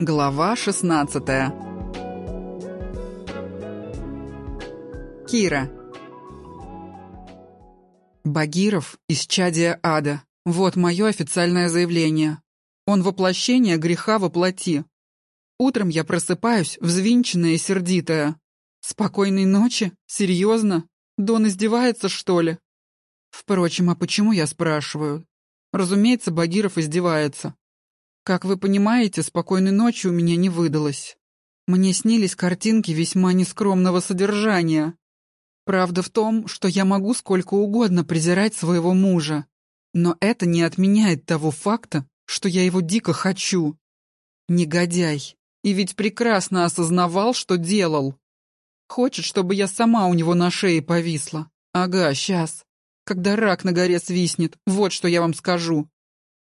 Глава 16 Кира Багиров из чадия ада. Вот мое официальное заявление. Он воплощение греха воплоти. Утром я просыпаюсь, взвинченная и сердитая. Спокойной ночи? Серьезно? Дон издевается, что ли? Впрочем, а почему я спрашиваю? Разумеется, Багиров издевается. Как вы понимаете, спокойной ночи у меня не выдалось. Мне снились картинки весьма нескромного содержания. Правда в том, что я могу сколько угодно презирать своего мужа, но это не отменяет того факта, что я его дико хочу. Негодяй. И ведь прекрасно осознавал, что делал. Хочет, чтобы я сама у него на шее повисла. Ага, сейчас. Когда рак на горе свистнет, вот что я вам скажу.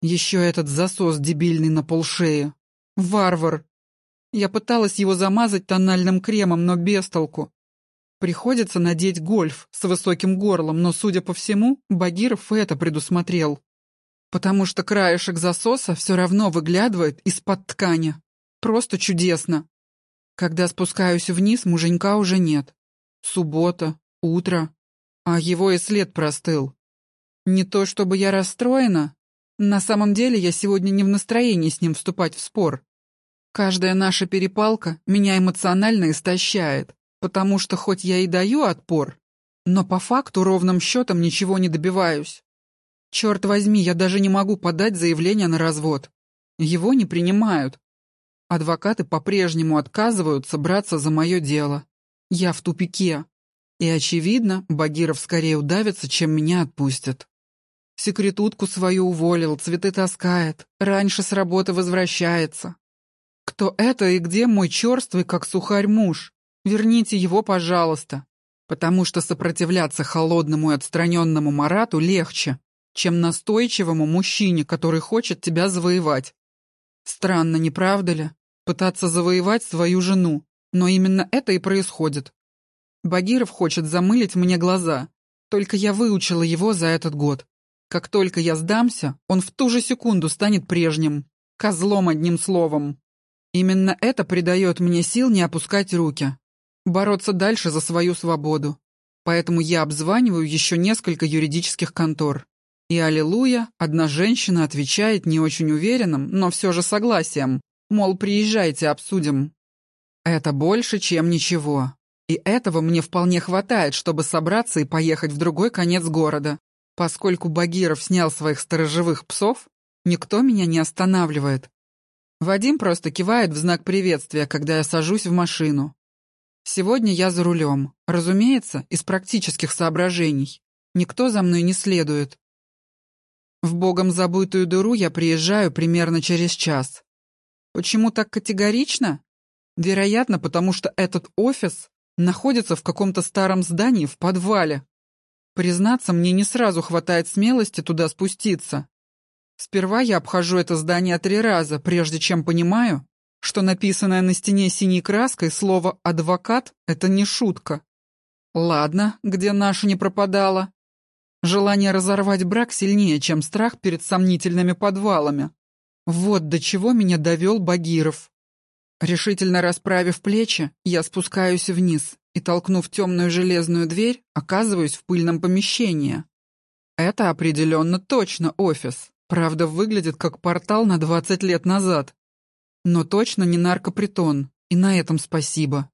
Еще этот засос дебильный на полшеи. Варвар. Я пыталась его замазать тональным кремом, но без толку. Приходится надеть гольф с высоким горлом, но, судя по всему, Багиров это предусмотрел. Потому что краешек засоса все равно выглядывает из-под ткани. Просто чудесно. Когда спускаюсь вниз, муженька уже нет. Суббота, утро, а его и след простыл. Не то чтобы я расстроена, на самом деле я сегодня не в настроении с ним вступать в спор. Каждая наша перепалка меня эмоционально истощает, потому что хоть я и даю отпор, но по факту ровным счетом ничего не добиваюсь. Черт возьми, я даже не могу подать заявление на развод. Его не принимают. Адвокаты по-прежнему отказываются браться за мое дело. Я в тупике. И, очевидно, Багиров скорее удавится, чем меня отпустят. Секретутку свою уволил, цветы таскает, раньше с работы возвращается. Кто это и где мой черствый, как сухарь муж? Верните его, пожалуйста. Потому что сопротивляться холодному и отстраненному Марату легче, чем настойчивому мужчине, который хочет тебя завоевать. Странно, не правда ли? Пытаться завоевать свою жену. Но именно это и происходит. Багиров хочет замылить мне глаза. Только я выучила его за этот год. Как только я сдамся, он в ту же секунду станет прежним. Козлом одним словом. Именно это придает мне сил не опускать руки. Бороться дальше за свою свободу. Поэтому я обзваниваю еще несколько юридических контор. И, аллилуйя, одна женщина отвечает не очень уверенным, но все же согласием. Мол, приезжайте, обсудим. Это больше, чем ничего. И этого мне вполне хватает, чтобы собраться и поехать в другой конец города. Поскольку Багиров снял своих сторожевых псов, никто меня не останавливает. Вадим просто кивает в знак приветствия, когда я сажусь в машину. Сегодня я за рулем. Разумеется, из практических соображений. Никто за мной не следует. В богом забытую дыру я приезжаю примерно через час. Почему так категорично? Вероятно, потому что этот офис находится в каком-то старом здании в подвале. Признаться, мне не сразу хватает смелости туда спуститься. Сперва я обхожу это здание три раза, прежде чем понимаю, что написанное на стене синей краской слово «адвокат» — это не шутка. Ладно, где наша не пропадала. Желание разорвать брак сильнее, чем страх перед сомнительными подвалами. Вот до чего меня довел Багиров. Решительно расправив плечи, я спускаюсь вниз и, толкнув темную железную дверь, оказываюсь в пыльном помещении. Это определенно точно офис. Правда, выглядит как портал на 20 лет назад. Но точно не наркопритон, и на этом спасибо.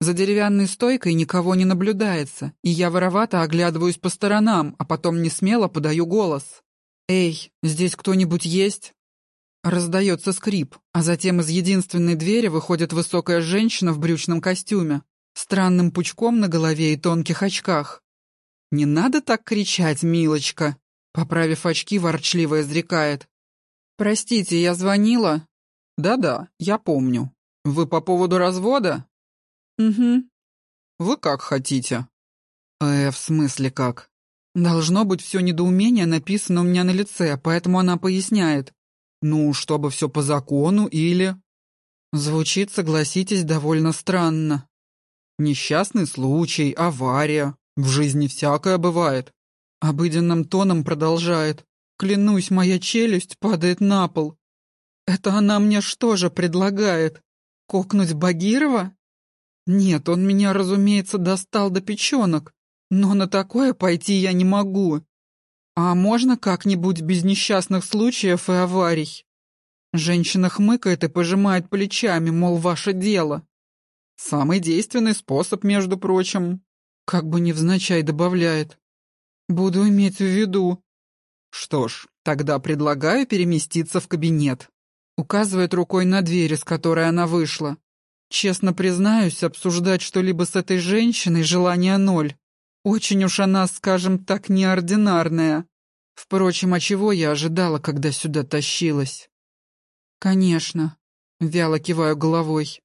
За деревянной стойкой никого не наблюдается, и я воровато оглядываюсь по сторонам, а потом не смело подаю голос. «Эй, здесь кто-нибудь есть?» Раздается скрип, а затем из единственной двери выходит высокая женщина в брючном костюме странным пучком на голове и тонких очках. «Не надо так кричать, милочка!» Поправив очки, ворчливо изрекает. «Простите, я звонила?» «Да-да, я помню. Вы по поводу развода?» «Угу». «Вы как хотите?» «Э, в смысле как?» Должно быть, все недоумение написано у меня на лице, поэтому она поясняет. «Ну, чтобы все по закону или...» Звучит, согласитесь, довольно странно. Несчастный случай, авария. В жизни всякое бывает. Обыденным тоном продолжает. Клянусь, моя челюсть падает на пол. Это она мне что же предлагает? Кокнуть Багирова? Нет, он меня, разумеется, достал до печенок, но на такое пойти я не могу. А можно как-нибудь без несчастных случаев и аварий? Женщина хмыкает и пожимает плечами, мол, ваше дело. Самый действенный способ, между прочим. Как бы невзначай добавляет. Буду иметь в виду. Что ж, тогда предлагаю переместиться в кабинет. Указывает рукой на дверь, из которой она вышла. Честно признаюсь, обсуждать что-либо с этой женщиной желания ноль. Очень уж она, скажем так, неординарная. Впрочем, а чего я ожидала, когда сюда тащилась? Конечно. Вяло киваю головой.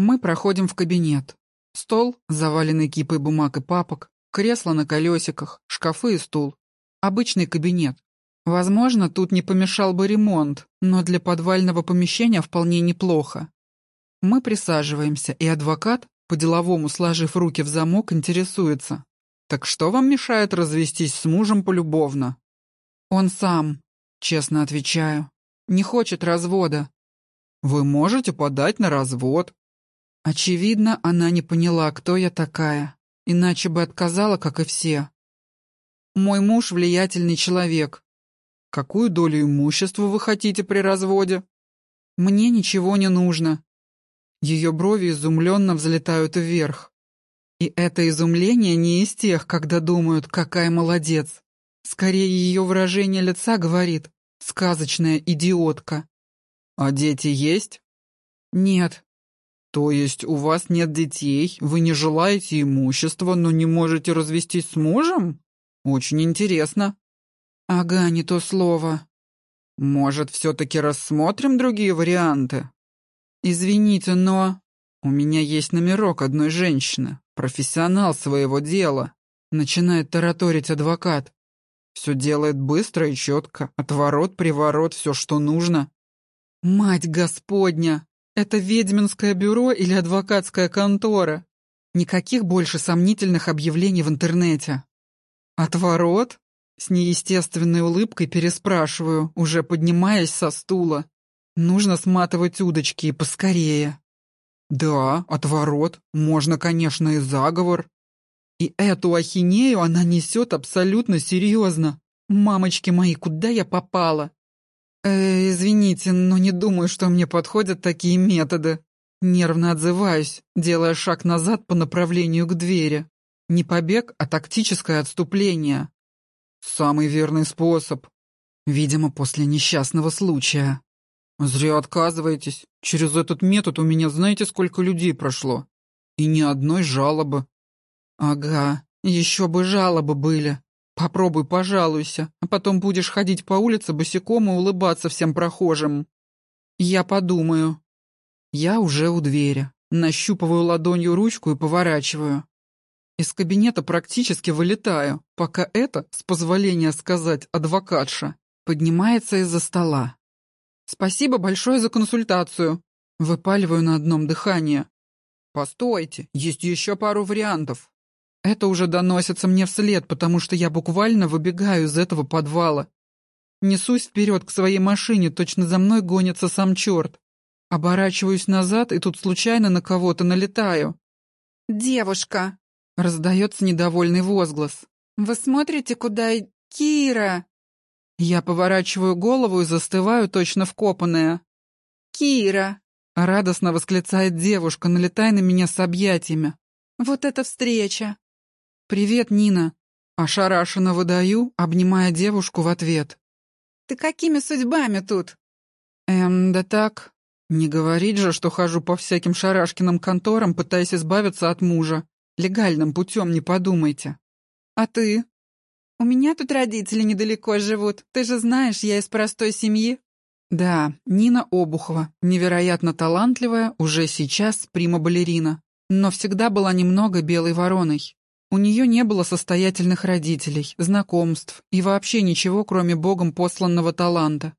Мы проходим в кабинет. Стол, заваленный кипой бумаг и папок, кресло на колесиках, шкафы и стул. Обычный кабинет. Возможно, тут не помешал бы ремонт, но для подвального помещения вполне неплохо. Мы присаживаемся, и адвокат, по-деловому сложив руки в замок, интересуется. «Так что вам мешает развестись с мужем полюбовно?» «Он сам», — честно отвечаю. «Не хочет развода». «Вы можете подать на развод». Очевидно, она не поняла, кто я такая, иначе бы отказала, как и все. Мой муж — влиятельный человек. Какую долю имущества вы хотите при разводе? Мне ничего не нужно. Ее брови изумленно взлетают вверх. И это изумление не из тех, когда думают, какая молодец. Скорее, ее выражение лица говорит «сказочная идиотка». «А дети есть?» «Нет». «То есть у вас нет детей, вы не желаете имущества, но не можете развестись с мужем? Очень интересно». «Ага, не то слово». «Может, все-таки рассмотрим другие варианты?» «Извините, но...» «У меня есть номерок одной женщины, профессионал своего дела», — начинает тараторить адвокат. «Все делает быстро и четко, отворот, приворот, все, что нужно». «Мать Господня! Это ведьминское бюро или адвокатская контора? Никаких больше сомнительных объявлений в интернете». «Отворот?» С неестественной улыбкой переспрашиваю, уже поднимаясь со стула. Нужно сматывать удочки и поскорее. Да, отворот. Можно, конечно, и заговор. И эту ахинею она несет абсолютно серьезно. Мамочки мои, куда я попала? Э, извините, но не думаю, что мне подходят такие методы. Нервно отзываюсь, делая шаг назад по направлению к двери. Не побег, а тактическое отступление. Самый верный способ. Видимо, после несчастного случая. «Зря отказываетесь. Через этот метод у меня знаете, сколько людей прошло? И ни одной жалобы». «Ага, еще бы жалобы были. Попробуй пожалуйся, а потом будешь ходить по улице босиком и улыбаться всем прохожим». «Я подумаю». Я уже у двери. Нащупываю ладонью ручку и поворачиваю. Из кабинета практически вылетаю, пока это, с позволения сказать, адвокатша, поднимается из-за стола. Спасибо большое за консультацию. Выпаливаю на одном дыхании. Постойте, есть еще пару вариантов. Это уже доносится мне вслед, потому что я буквально выбегаю из этого подвала. Несусь вперед к своей машине, точно за мной гонится сам черт. Оборачиваюсь назад и тут случайно на кого-то налетаю. «Девушка!» — раздается недовольный возглас. «Вы смотрите, куда... Кира!» Я поворачиваю голову и застываю, точно вкопанная. «Кира!» — радостно восклицает девушка, налетая на меня с объятиями. «Вот эта встреча!» «Привет, Нина!» — ошарашенно выдаю, обнимая девушку в ответ. «Ты какими судьбами тут?» «Эм, да так. Не говорить же, что хожу по всяким шарашкиным конторам, пытаясь избавиться от мужа. Легальным путем, не подумайте. А ты?» «У меня тут родители недалеко живут. Ты же знаешь, я из простой семьи». Да, Нина Обухова, невероятно талантливая, уже сейчас прима-балерина, но всегда была немного белой вороной. У нее не было состоятельных родителей, знакомств и вообще ничего, кроме богом посланного таланта.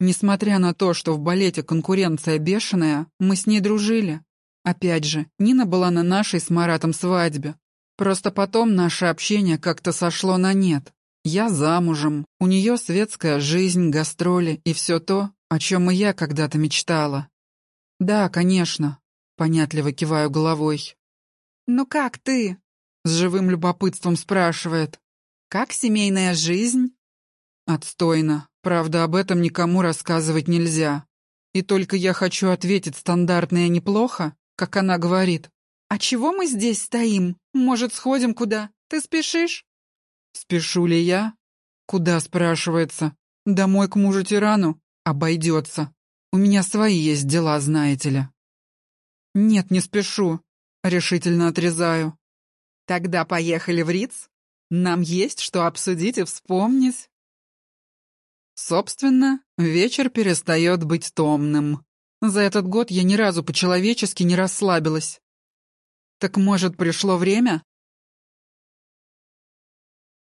Несмотря на то, что в балете конкуренция бешеная, мы с ней дружили. Опять же, Нина была на нашей с Маратом свадьбе, Просто потом наше общение как-то сошло на нет. Я замужем, у нее светская жизнь, гастроли и все то, о чем и я когда-то мечтала. Да, конечно, понятливо киваю головой. «Ну как ты?» — с живым любопытством спрашивает. «Как семейная жизнь?» Отстойно. Правда, об этом никому рассказывать нельзя. И только я хочу ответить стандартное неплохо, как она говорит. «А чего мы здесь стоим? Может, сходим куда? Ты спешишь?» «Спешу ли я?» «Куда?» — спрашивается. «Домой к мужу-тирану? Обойдется. У меня свои есть дела, знаете ли». «Нет, не спешу», — решительно отрезаю. «Тогда поехали в Риц. Нам есть что обсудить и вспомнить». Собственно, вечер перестает быть томным. За этот год я ни разу по-человечески не расслабилась. Так может, пришло время